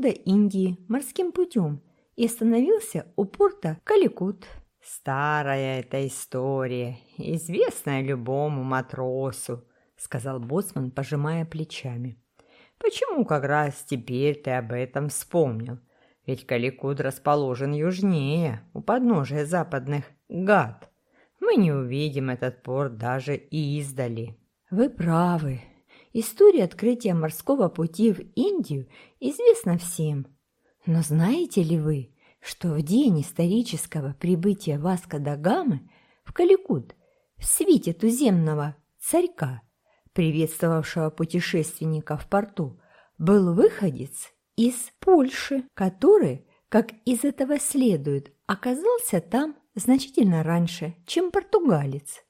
до Индии морским путем и остановился у порта Каликут. «Старая эта история, известная любому матросу», — сказал боцман, пожимая плечами. «Почему как раз теперь ты об этом вспомнил? Ведь Каликут расположен южнее, у подножия западных Гад. Мы не увидим этот порт даже издали». «Вы правы. История открытия морского пути в Индию известна всем. Но знаете ли вы, что в день исторического прибытия Васка да Гамы в Каликут, в свите туземного царька, приветствовавшего путешественника в порту, был выходец из Польши, который, как из этого следует, оказался там значительно раньше, чем португалец.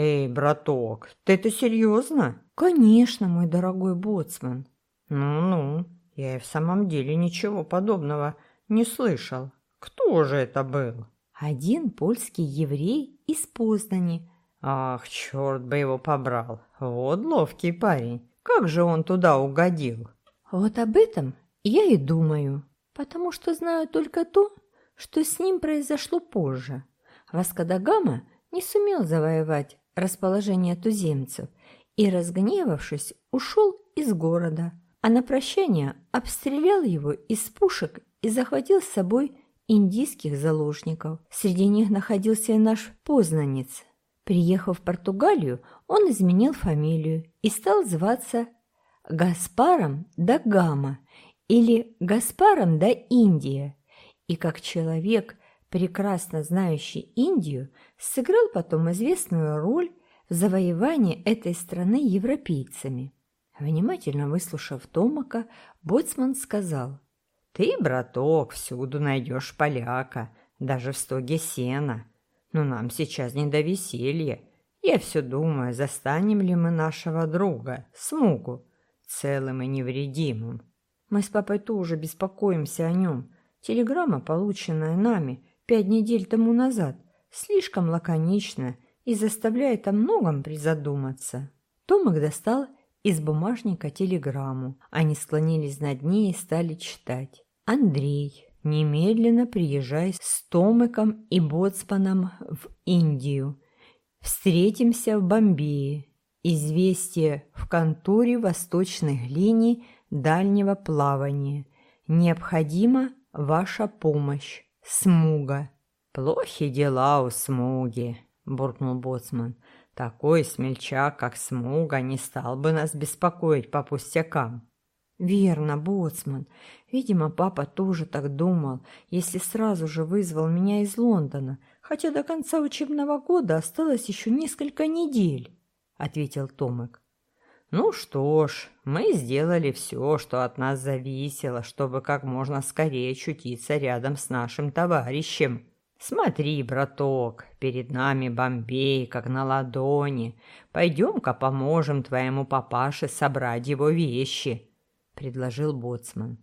«Эй, браток, ты это серьезно?» «Конечно, мой дорогой боцман». «Ну-ну, я и в самом деле ничего подобного не слышал. Кто же это был?» «Один польский еврей из Познани». «Ах, черт бы его побрал! Вот ловкий парень! Как же он туда угодил?» «Вот об этом я и думаю, потому что знаю только то, что с ним произошло позже. Васкадагама не сумел завоевать расположение туземцев и, разгневавшись, ушел из города, а на прощание обстрелял его из пушек и захватил с собой индийских заложников. Среди них находился и наш познанец. Приехав в Португалию, он изменил фамилию и стал зваться Гаспаром да Гама или Гаспаром да Индия. И как человек, прекрасно знающий Индию, сыграл потом известную роль в завоевании этой страны европейцами. Внимательно выслушав Томака, Боцман сказал, «Ты, браток, всюду найдешь поляка, даже в стоге сена. Но нам сейчас не до веселья. Я все думаю, застанем ли мы нашего друга, Смугу, целым и невредимым. Мы с папой тоже беспокоимся о нем. Телеграмма, полученная нами пять недель тому назад, слишком лаконична и заставляет о многом призадуматься. Томик достал из бумажника телеграмму. Они склонились над ней и стали читать. «Андрей, немедленно приезжай с Томиком и Боцманом в Индию. Встретимся в Бомбее. Известие в конторе восточных линий дальнего плавания. Необходима ваша помощь. Смуга». «Плохи дела у Смуги», – буркнул Боцман. «Такой смельчак, как Смуга, не стал бы нас беспокоить по пустякам». «Верно, Боцман. Видимо, папа тоже так думал, если сразу же вызвал меня из Лондона, хотя до конца учебного года осталось еще несколько недель», – ответил Томик. «Ну что ж, мы сделали все, что от нас зависело, чтобы как можно скорее очутиться рядом с нашим товарищем. Смотри, браток, перед нами Бомбей, как на ладони. Пойдем-ка поможем твоему папаше собрать его вещи», — предложил Боцман.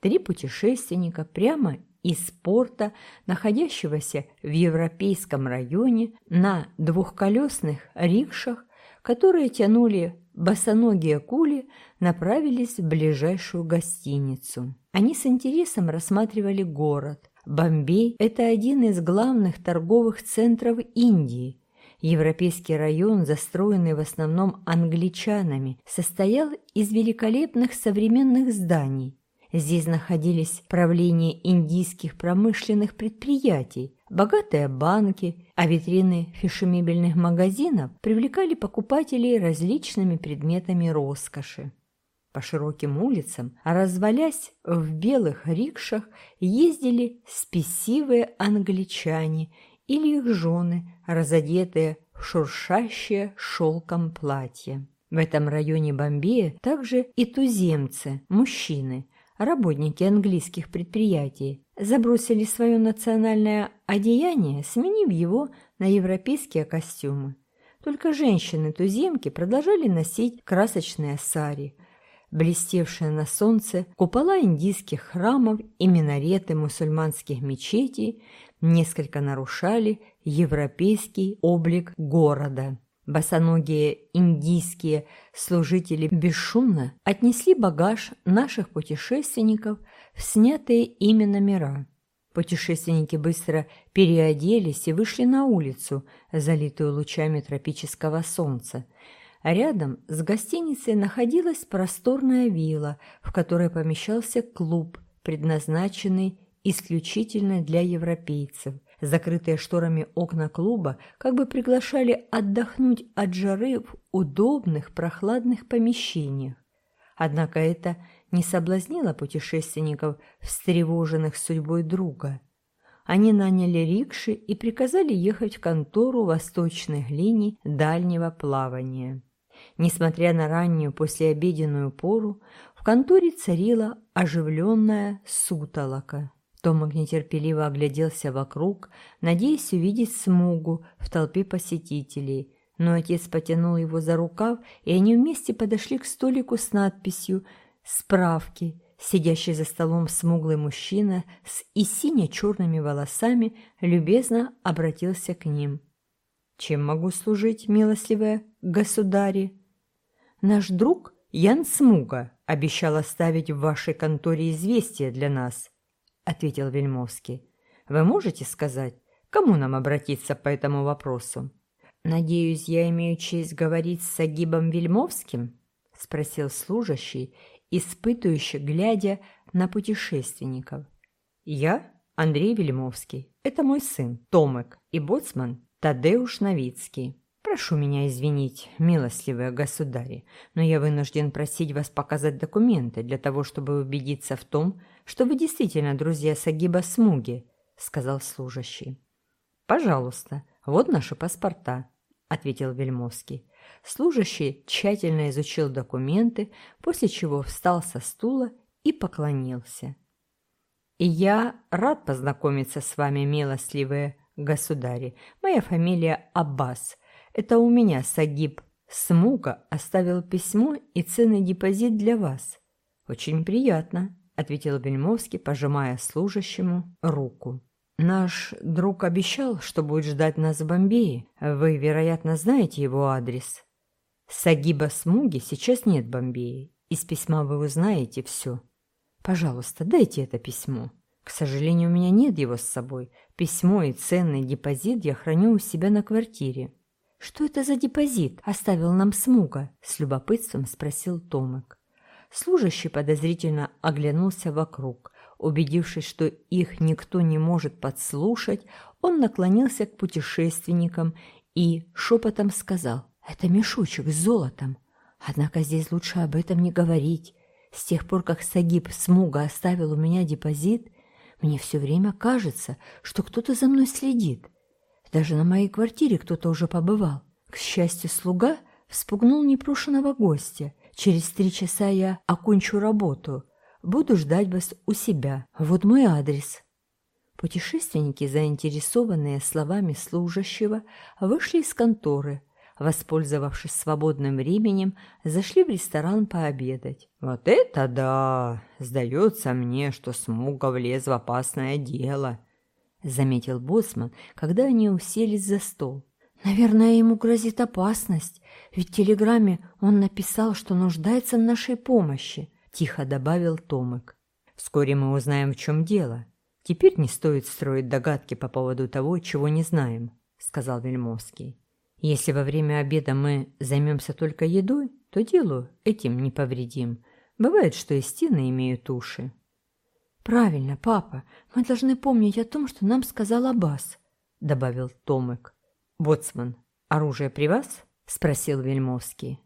Три путешественника прямо из порта, находящегося в европейском районе, на двухколесных рикшах, которые тянули босоногие кули направились в ближайшую гостиницу. Они с интересом рассматривали город. Бомбей – это один из главных торговых центров Индии. Европейский район, застроенный в основном англичанами, состоял из великолепных современных зданий. Здесь находились правления индийских промышленных предприятий, богатые банки, а витрины фешемебельных магазинов привлекали покупателей различными предметами роскоши. По широким улицам, развалясь в белых рикшах, ездили спесивые англичане или их жены, разодетые в шуршащее шелком платье. В этом районе Бомбея также и туземцы, мужчины, работники английских предприятий забросили свое национальное одеяние, сменив его на европейские костюмы. Только женщины-туземки продолжали носить красочные сари, блестевшие на солнце купола индийских храмов и минареты мусульманских мечетей несколько нарушали европейский облик города. Босоногие индийские служители бесшумно отнесли багаж наших путешественников снятые ими номера. Путешественники быстро переоделись и вышли на улицу, залитую лучами тропического солнца. Рядом с гостиницей находилась просторная вилла, в которой помещался клуб, предназначенный исключительно для европейцев. Закрытые шторами окна клуба как бы приглашали отдохнуть от жары в удобных прохладных помещениях. Однако это не соблазнило путешественников, встревоженных судьбой друга. Они наняли рикши и приказали ехать в контору восточных линий дальнего плавания. Несмотря на раннюю послеобеденную пору, в конторе царила оживленная сутолока. Томик нетерпеливо огляделся вокруг, надеясь увидеть смугу в толпе посетителей, но отец потянул его за рукав, и они вместе подошли к столику с надписью «Справки». Сидящий за столом смуглый мужчина с и сине-черными волосами любезно обратился к ним. «Чем могу служить, милостливая государи?» «Наш друг Ян Смуга обещал оставить в вашей конторе известие для нас», — ответил Вельмовский. «Вы можете сказать, кому нам обратиться по этому вопросу?» «Надеюсь, я имею честь говорить с Агибом Вельмовским?» — спросил служащий, испытывающий, глядя на путешественников. «Я Андрей Вельмовский. Это мой сын Томек и боцман Тадеуш Новицкий. Прошу меня извинить, милостливые государи, но я вынужден просить вас показать документы для того, чтобы убедиться в том, что вы действительно друзья Сагиба Смуги», — сказал служащий. «Пожалуйста, вот наши паспорта», — ответил Вельмовский. Служащий тщательно изучил документы, после чего встал со стула и поклонился. «И я рад познакомиться с вами, милостливые государи. Моя фамилия Аббас. Это у меня Сагиб Смуга оставил письмо и ценный депозит для вас. Очень приятно», — ответил Вельмовский, пожимая служащему руку. «Наш друг обещал, что будет ждать нас в Бомбее. Вы, вероятно, знаете его адрес». «Сагиба Смуги сейчас нет в Бомбее. Из письма вы узнаете все. Пожалуйста, дайте это письмо. К сожалению, у меня нет его с собой. Письмо и ценный депозит я храню у себя на квартире». «Что это за депозит оставил нам Смуга?» — с любопытством спросил Томик. Служащий подозрительно оглянулся вокруг. Убедившись, что их никто не может подслушать, он наклонился к путешественникам и шепотом сказал «Это мешочек с золотом. Однако здесь лучше об этом не говорить. С тех пор, как Сагиб Смуга оставил у меня депозит, мне все время кажется, что кто-то за мной следит. Даже на моей квартире кто-то уже побывал. К счастью, слуга вспугнул непрошенного гостя. Через три часа я окончу работу. Буду ждать вас у себя. Вот мой адрес». Путешественники, заинтересованные словами служащего, вышли из конторы. Воспользовавшись свободным временем, зашли в ресторан пообедать. «Вот это да! Сдается мне, что Смуга влез в опасное дело», — заметил Боцман, когда они уселись за стол. «Наверное, ему грозит опасность, ведь в телеграмме он написал, что нуждается в нашей помощи», — тихо добавил Томик. «Вскоре мы узнаем, в чем дело. Теперь не стоит строить догадки по поводу того, чего не знаем», — сказал Вельмовский. «Если во время обеда мы займемся только едой, то делу этим не повредим. Бывает, что и стены имеют уши». «Правильно, папа, мы должны помнить о том, что нам сказал Аббас», — добавил Томик. «Боцман, оружие при вас?» — спросил Вельмовский.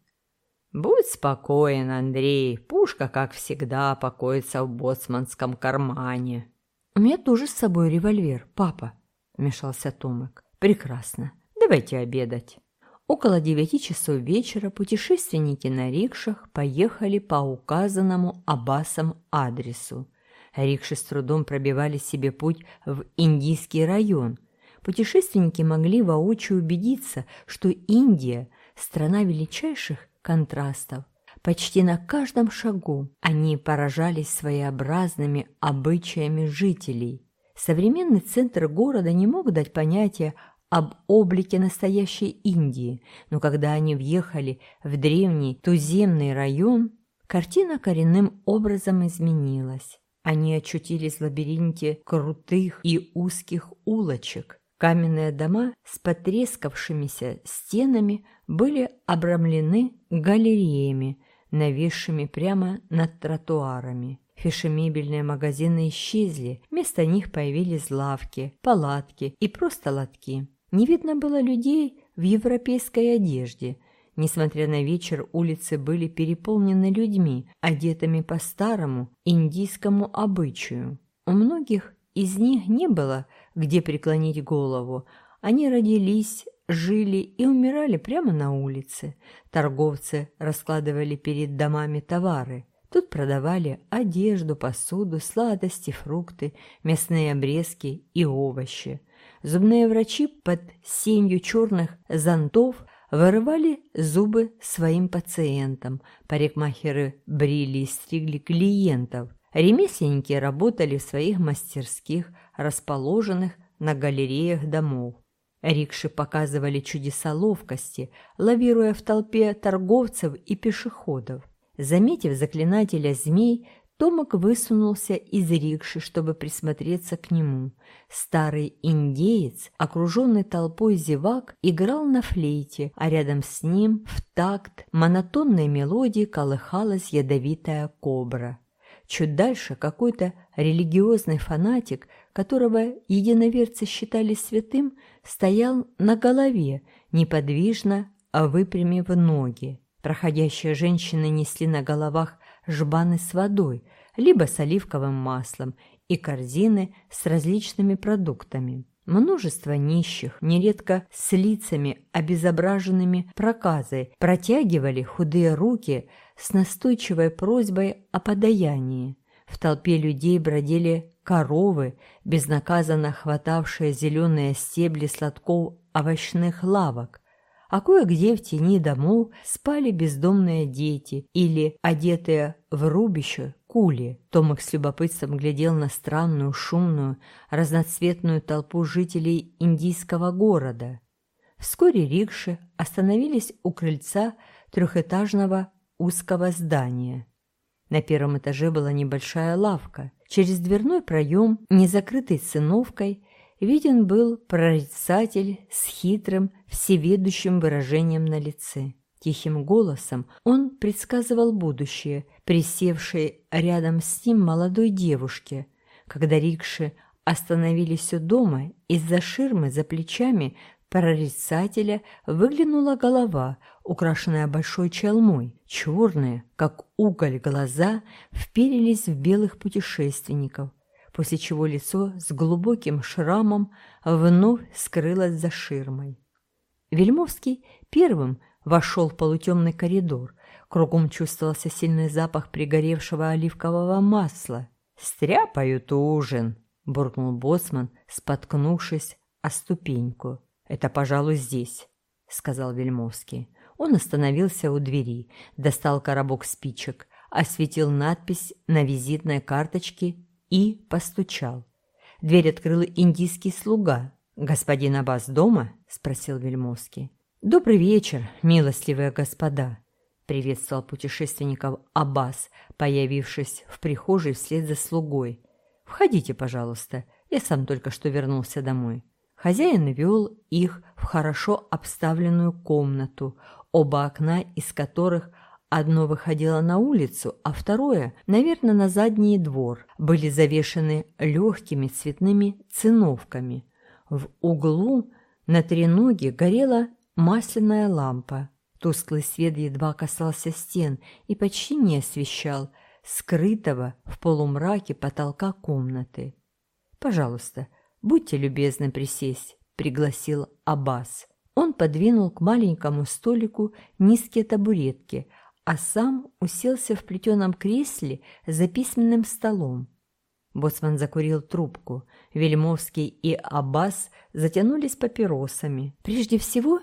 «Будь спокоен, Андрей, пушка, как всегда, покоится в боцманском кармане». «У меня тоже с собой револьвер, папа», — вмешался Томик. «Прекрасно. Давайте обедать». Около девяти часов вечера путешественники на рикшах поехали по указанному Аббасом адресу. Рикши с трудом пробивали себе путь в Индийский район. Путешественники могли воочию убедиться, что Индия – страна величайших контрастов. Почти на каждом шагу они поражались своеобразными обычаями жителей. Современный центр города не мог дать понятия об облике настоящей Индии, но когда они въехали в древний туземный район, картина коренным образом изменилась. Они очутились в лабиринте крутых и узких улочек. Каменные дома с потрескавшимися стенами были обрамлены галереями, нависшими прямо над тротуарами. Фешемебельные магазины исчезли, вместо них появились лавки, палатки и просто лотки. Не видно было людей в европейской одежде. Несмотря на вечер, улицы были переполнены людьми, одетыми по старому индийскому обычаю. У многих из них не было где преклонить голову. Они родились, жили и умирали прямо на улице. Торговцы раскладывали перед домами товары. Тут продавали одежду, посуду, сладости, фрукты, мясные обрезки и овощи. Зубные врачи под сенью черных зонтов вырывали зубы своим пациентам, парикмахеры брили и стригли клиентов, ремесленники работали в своих мастерских, расположенных на галереях домов. Рикши показывали чудеса ловкости, лавируя в толпе торговцев и пешеходов. Заметив заклинателя змей, Томок высунулся из рикши, чтобы присмотреться к нему. Старый индеец, окруженный толпой зевак, играл на флейте, а рядом с ним в такт монотонной мелодии колыхалась ядовитая кобра. Чуть дальше какой-то религиозный фанатик, которого единоверцы считали святым, стоял на голове, неподвижно выпрямив ноги. Проходящие женщины несли на головах жбаны с водой, либо с оливковым маслом и корзины с различными продуктами. Множество нищих, нередко с лицами, обезображенными проказой, протягивали худые руки с настойчивой просьбой о подаянии. В толпе людей бродили коровы, безнаказанно хватавшие зеленые стебли сладков овощных лавок, а кое-где в тени домов спали бездомные дети или, одетые в рубище, кули. Томик с любопытством глядел на странную, шумную, разноцветную толпу жителей индийского города. Вскоре рикши остановились у крыльца трехэтажного узкого здания. На первом этаже была небольшая лавка. Через дверной проем, не закрытый циновкой, виден был прорицатель с хитрым, всеведущим выражением на лице. Тихим голосом он предсказывал будущее, присевшей рядом с ним молодой девушке. Когда рикши остановились у дома, из-за ширмы за плечами прорицателя выглянула голова, украшенная большой челмой. Черные, как уголь, глаза вперились в белых путешественников после чего лицо с глубоким шрамом вновь скрылось за ширмой. Вельмовский первым вошел в полутемный коридор. Кругом чувствовался сильный запах пригоревшего оливкового масла. «Стряпают ужин!» — буркнул боцман, споткнувшись о ступеньку. «Это, пожалуй, здесь», — сказал Вельмовский. Он остановился у двери, достал коробок спичек, осветил надпись на визитной карточке и постучал. Дверь открыл индийский слуга. «Господин Аббас дома?» – спросил Вельмовский. «Добрый вечер, милостливые господа!» – приветствовал путешественников Аббас, появившись в прихожей вслед за слугой. «Входите, пожалуйста, я сам только что вернулся домой». Хозяин вел их в хорошо обставленную комнату, оба окна из которых – Одно выходило на улицу, а второе, наверное, на задний двор, были завешены легкими цветными циновками. В углу на треноге горела масляная лампа. Тусклый свет едва касался стен и почти не освещал скрытого в полумраке потолка комнаты. «Пожалуйста, будьте любезны присесть», — пригласил Аббас. Он подвинул к маленькому столику низкие табуретки, а сам уселся в плетеном кресле за письменным столом. Боцман закурил трубку. Вельмовский и Аббас затянулись папиросами. «Прежде всего,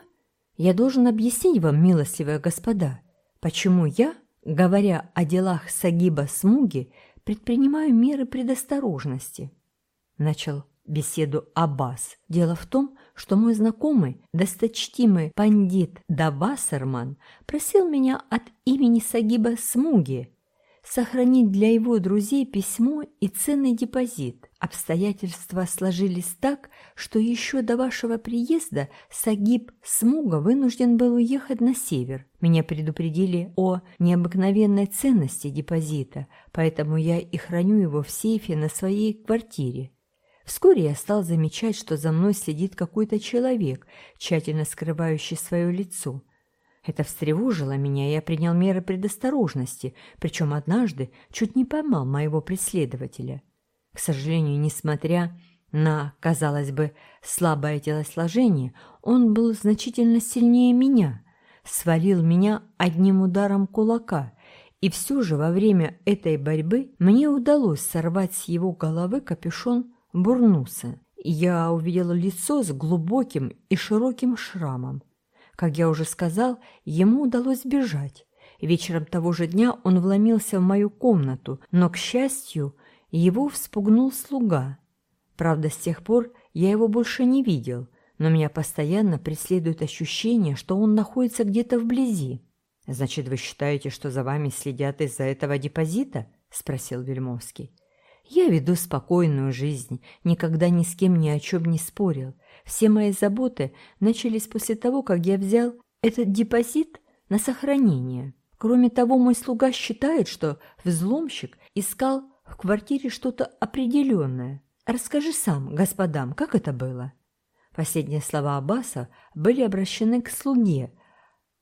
я должен объяснить вам, милостивые господа, почему я, говоря о делах Сагиба Смуги, предпринимаю меры предосторожности», — начал беседу Аббас. Дело в том, что мой знакомый, досточтимый пандит Давасерман, просил меня от имени Сагиба Смуги сохранить для его друзей письмо и ценный депозит. Обстоятельства сложились так, что еще до вашего приезда Сагиб Смуга вынужден был уехать на север. Меня предупредили о необыкновенной ценности депозита, поэтому я и храню его в сейфе на своей квартире. Вскоре я стал замечать, что за мной следит какой-то человек, тщательно скрывающий свое лицо. Это встревожило меня, и я принял меры предосторожности, причем однажды чуть не поймал моего преследователя. К сожалению, несмотря на, казалось бы, слабое телосложение, он был значительно сильнее меня, свалил меня одним ударом кулака, и все же во время этой борьбы мне удалось сорвать с его головы капюшон бурнуса. Я увидела лицо с глубоким и широким шрамом. Как я уже сказал, ему удалось бежать. Вечером того же дня он вломился в мою комнату, но, к счастью, его вспугнул слуга. Правда, с тех пор я его больше не видел, но меня постоянно преследует ощущение, что он находится где-то вблизи. «Значит, вы считаете, что за вами следят из-за этого депозита?» – спросил Вельмовский. «Я веду спокойную жизнь, никогда ни с кем ни о чем не спорил. Все мои заботы начались после того, как я взял этот депозит на сохранение. Кроме того, мой слуга считает, что взломщик искал в квартире что-то определенное. Расскажи сам, господам, как это было?» Последние слова Аббаса были обращены к слуге,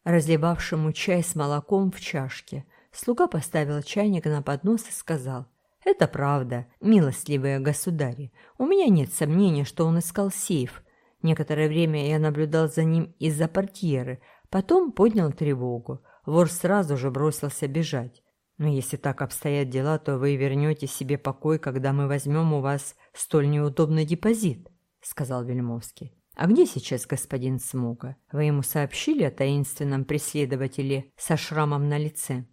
разливавшему чай с молоком в чашке. Слуга поставил чайник на поднос и сказал, «Это правда, милостливые государи. У меня нет сомнения, что он искал сейф, Некоторое время я наблюдал за ним из-за портьеры, потом поднял тревогу. Вор сразу же бросился бежать. Но если так обстоят дела, то вы вернете себе покой, когда мы возьмем у вас столь неудобный депозит», — сказал Вельмовский. «А где сейчас господин Смуга? Вы ему сообщили о таинственном преследователе со шрамом на лице?»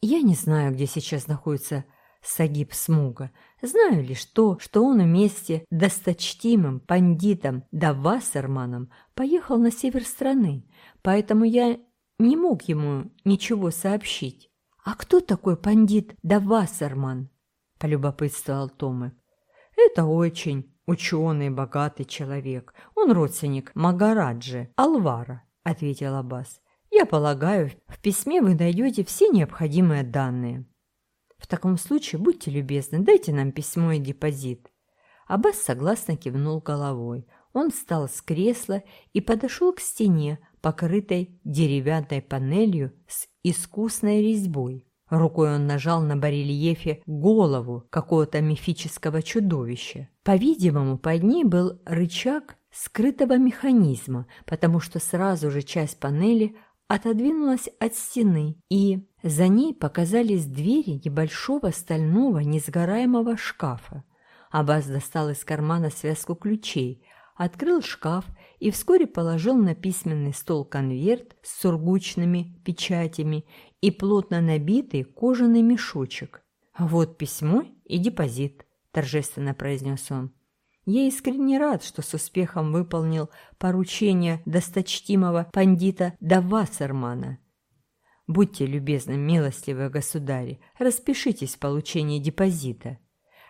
«Я не знаю, где сейчас находится Сагиб Смуга. Знаю лишь то, что он вместе с досточтимым пандитом Давасерманом поехал на север страны, поэтому я не мог ему ничего сообщить. «А кто такой пандит Давасерман?» – полюбопытствовал Томик. «Это очень ученый, богатый человек. Он родственник Магараджи, Алвара», – ответил Аббас. «Я полагаю, в письме вы найдете все необходимые данные». В таком случае, будьте любезны, дайте нам письмо и депозит». Аббас согласно кивнул головой. Он встал с кресла и подошел к стене, покрытой деревянной панелью с искусной резьбой. Рукой он нажал на барельефе голову какого-то мифического чудовища. По-видимому, под ней был рычаг скрытого механизма, потому что сразу же часть панели отодвинулась от стены, и за ней показались двери небольшого стального несгораемого шкафа. Аббас достал из кармана связку ключей, открыл шкаф и вскоре положил на письменный стол конверт с сургучными печатями и плотно набитый кожаный мешочек. «Вот письмо и депозит», – торжественно произнес он. Я искренне рад, что с успехом выполнил поручение досточтимого пандита Давасермана. Будьте любезны, милостливые государи, распишитесь в получении депозита.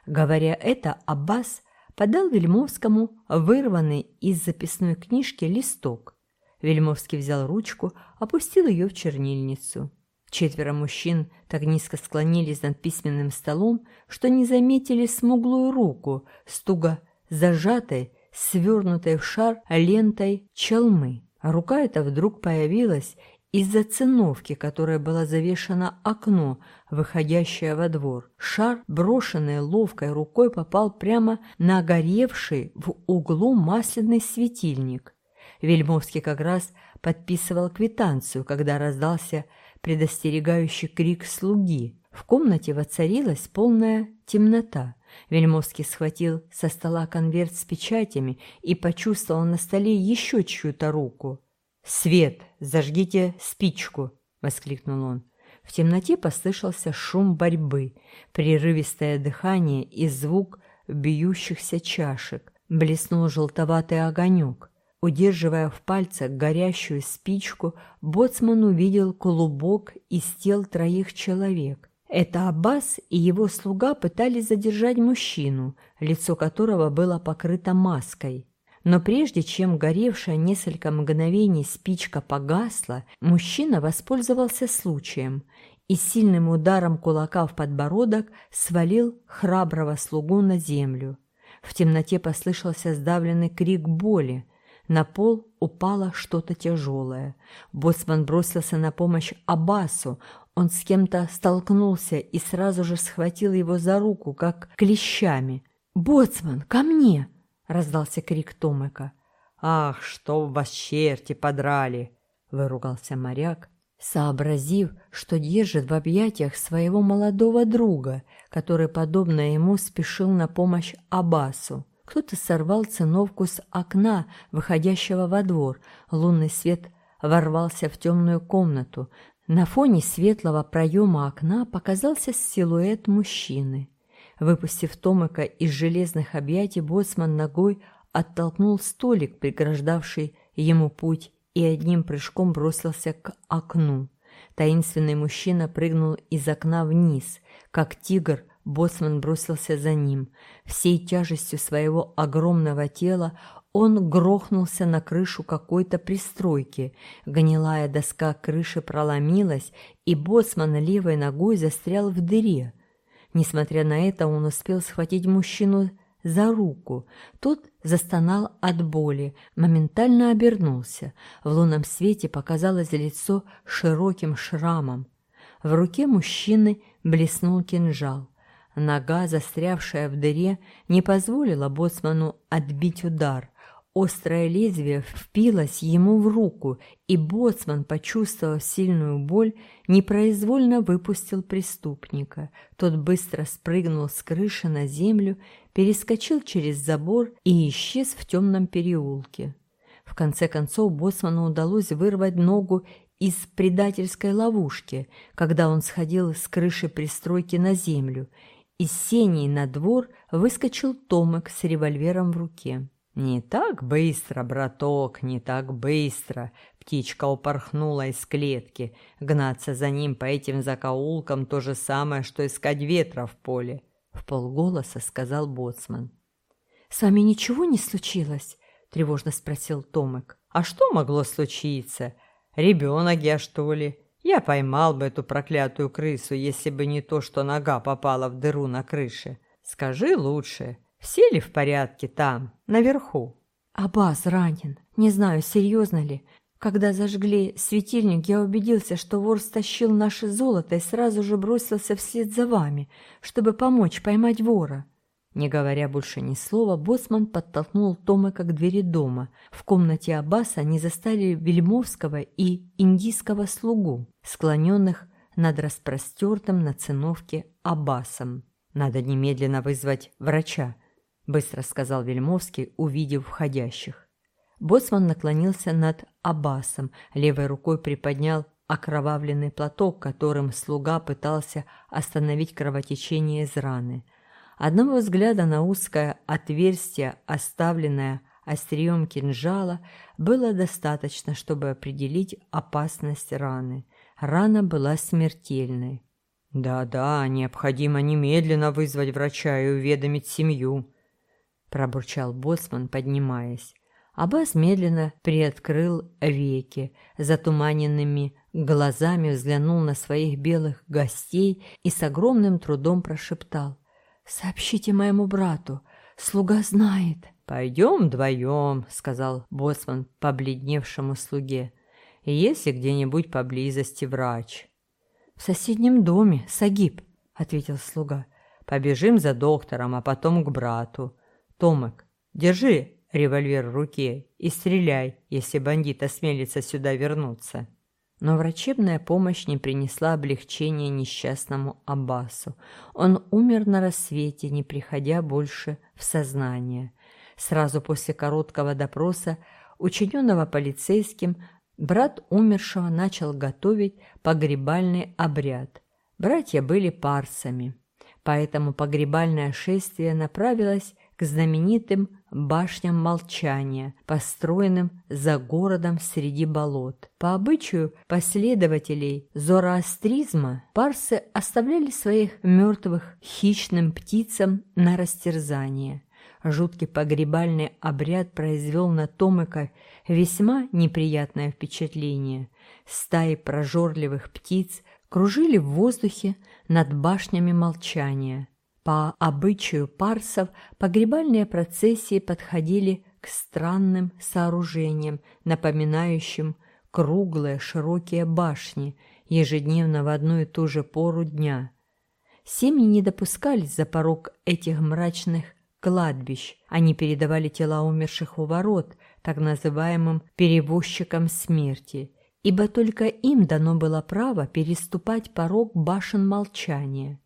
Говоря это, Аббас подал Вельмовскому вырванный из записной книжки листок. Вельмовский взял ручку, опустил ее в чернильницу. Четверо мужчин так низко склонились над письменным столом, что не заметили смуглую руку с туго зажатой, свернутой в шар лентой челмы. А рука эта вдруг появилась из-за циновки, которая была завешена окно, выходящее во двор. Шар, брошенный ловкой рукой, попал прямо на горевший в углу масляный светильник. Вельмовский как раз подписывал квитанцию, когда раздался предостерегающий крик слуги. В комнате воцарилась полная темнота. Вельмовский схватил со стола конверт с печатями и почувствовал на столе еще чью-то руку. «Свет! Зажгите спичку!» — воскликнул он. В темноте послышался шум борьбы, прерывистое дыхание и звук бьющихся чашек. блеснул желтоватый огонек. Удерживая в пальцах горящую спичку, боцман увидел клубок из тел троих человек. Это Аббас и его слуга пытались задержать мужчину, лицо которого было покрыто маской. Но прежде чем горевшая несколько мгновений спичка погасла, мужчина воспользовался случаем и сильным ударом кулака в подбородок свалил храброго слугу на землю. В темноте послышался сдавленный крик боли. На пол упало что-то тяжелое. Боцман бросился на помощь Абасу. Он с кем-то столкнулся и сразу же схватил его за руку, как клещами. «Боцман, ко мне!» — раздался крик Томыка. «Ах, что вас черти подрали!» — выругался моряк, сообразив, что держит в объятиях своего молодого друга, который, подобно ему, спешил на помощь Абасу. Кто-то сорвал циновку с окна, выходящего во двор. Лунный свет ворвался в темную комнату. На фоне светлого проема окна показался силуэт мужчины. Выпустив Томыка из железных объятий, боцман ногой оттолкнул столик, преграждавший ему путь, и одним прыжком бросился к окну. Таинственный мужчина прыгнул из окна вниз. Как тигр, боцман бросился за ним. Всей тяжестью своего огромного тела он грохнулся на крышу какой-то пристройки. Гнилая доска крыши проломилась, и боцман левой ногой застрял в дыре. Несмотря на это, он успел схватить мужчину за руку. Тот застонал от боли, моментально обернулся. В лунном свете показалось лицо широким шрамом. В руке мужчины блеснул кинжал. Нога, застрявшая в дыре, не позволила боцману отбить удар. Острое лезвие впилось ему в руку, и боцман, почувствовав сильную боль, непроизвольно выпустил преступника. Тот быстро спрыгнул с крыши на землю, перескочил через забор и исчез в темном переулке. В конце концов боцману удалось вырвать ногу из предательской ловушки, когда он сходил с крыши пристройки на землю. Из сеней на двор выскочил Томик с револьвером в руке. «Не так быстро, браток, не так быстро!» Птичка упорхнула из клетки. Гнаться за ним по этим закоулкам то же самое, что искать ветра в поле. В полголоса сказал боцман. «С вами ничего не случилось?» Тревожно спросил Томик. «А что могло случиться? Ребенок я, что ли? Я поймал бы эту проклятую крысу, если бы не то, что нога попала в дыру на крыше. Скажи лучше, все ли в порядке там, наверху?» «Абаз ранен. Не знаю, серьезно ли. Когда зажгли светильник, я убедился, что вор стащил наше золото и сразу же бросился вслед за вами, чтобы помочь поймать вора». Не говоря больше ни слова, боссман подтолкнул Томыка к двери дома. В комнате Аббаса они застали Вельмовского и индийского слугу, склоненных над распростертым на циновке Аббасом. «Надо немедленно вызвать врача», — быстро сказал Вельмовский, увидев входящих. Боцман наклонился над Аббасом, левой рукой приподнял окровавленный платок, которым слуга пытался остановить кровотечение из раны. Одного взгляда на узкое отверстие, оставленное острием кинжала, было достаточно, чтобы определить опасность раны. Рана была смертельной. «Да-да, необходимо немедленно вызвать врача и уведомить семью», пробурчал боцман, поднимаясь. Аббас медленно приоткрыл веки, затуманенными глазами взглянул на своих белых гостей и с огромным трудом прошептал. «Сообщите моему брату, слуга знает». «Пойдем вдвоем», — сказал боцман побледневшему слуге. «Есть ли где-нибудь поблизости врач?» «В соседнем доме, Сагиб», — ответил слуга. «Побежим за доктором, а потом к брату. Томик, держи револьвер в руке и стреляй, если бандит осмелится сюда вернуться». Но врачебная помощь не принесла облегчения несчастному Аббасу. Он умер на рассвете, не приходя больше в сознание. Сразу после короткого допроса, учиненного полицейским, брат умершего начал готовить погребальный обряд. Братья были парсами, поэтому погребальное шествие направилось к знаменитым башням молчания, построенным за городом среди болот. По обычаю последователей зороастризма парсы оставляли своих мертвых хищным птицам на растерзание. Жуткий погребальный обряд произвел на Томыка весьма неприятное впечатление. Стаи прожорливых птиц кружили в воздухе над башнями молчания. По обычаю парсов погребальные процессии подходили к странным сооружениям, напоминающим круглые широкие башни, ежедневно в одну и ту же пору дня. Семьи не допускались за порог этих мрачных кладбищ. Они передавали тела умерших у ворот, так называемым перевозчикам смерти, ибо только им дано было право переступать порог башен молчания.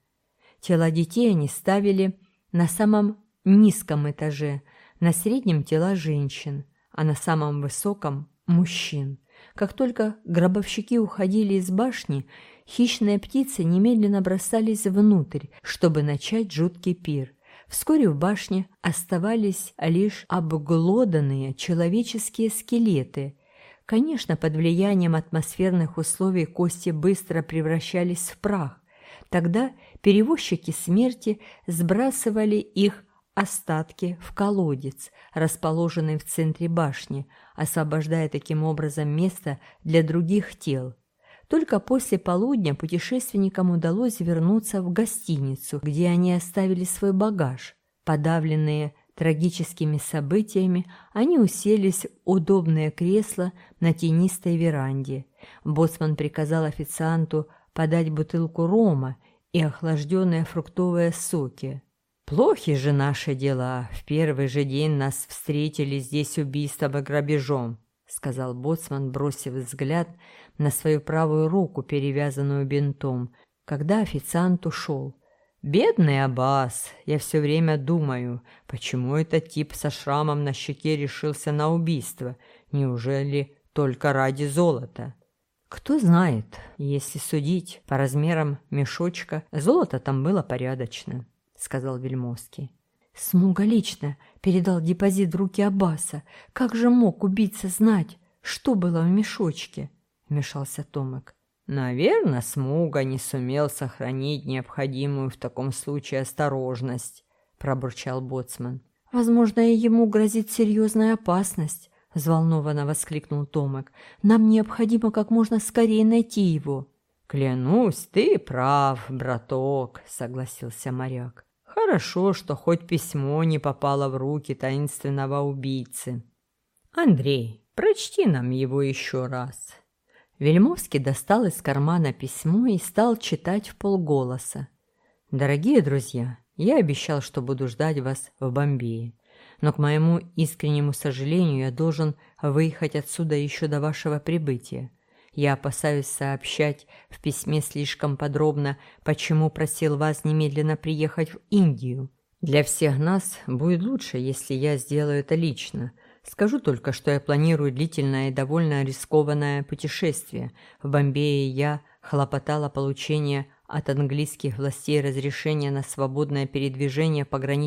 Тела детей они ставили на самом низком этаже, на среднем тела женщин, а на самом высоком – мужчин. Как только гробовщики уходили из башни, хищные птицы немедленно бросались внутрь, чтобы начать жуткий пир. Вскоре в башне оставались лишь обглоданные человеческие скелеты. Конечно, под влиянием атмосферных условий кости быстро превращались в прах. Тогда перевозчики смерти сбрасывали их остатки в колодец, расположенный в центре башни, освобождая таким образом место для других тел. Только после полудня путешественникам удалось вернуться в гостиницу, где они оставили свой багаж. Подавленные трагическими событиями, они уселись в удобное кресло на тенистой веранде. Боцман приказал официанту подать бутылку рома и охлажденные фруктовые соки. «Плохи же наши дела. В первый же день нас встретили здесь убийством и грабежом», — сказал боцман, бросив взгляд на свою правую руку, перевязанную бинтом, когда официант ушел. «Бедный Аббас! Я все время думаю, почему этот тип со шрамом на щеке решился на убийство? Неужели только ради золота?» Кто знает, если судить по размерам мешочка, золото там было порядочно, сказал Вельмовский. Смуга лично передал депозит в руки Аббаса. Как же мог убийца знать, что было в мешочке? Вмешался Томик. Наверное, Смуга не сумел сохранить необходимую в таком случае осторожность, пробурчал боцман. Возможно, и ему грозит серьезная опасность, взволнованно воскликнул Томик. Нам необходимо как можно скорее найти его. Клянусь, ты прав, браток, согласился моряк. Хорошо, что хоть письмо не попало в руки таинственного убийцы. Андрей, прочти нам его еще раз. Вельмовский достал из кармана письмо и стал читать в полголоса. «Дорогие друзья, я обещал, что буду ждать вас в Бомбее но, к моему искреннему сожалению, я должен выехать отсюда еще до вашего прибытия. Я опасаюсь сообщать в письме слишком подробно, почему просил вас немедленно приехать в Индию. Для всех нас будет лучше, если я сделаю это лично. Скажу только, что я планирую длительное и довольно рискованное путешествие. В Бомбее я хлопотала получение от английских властей разрешения на свободное передвижение пограничным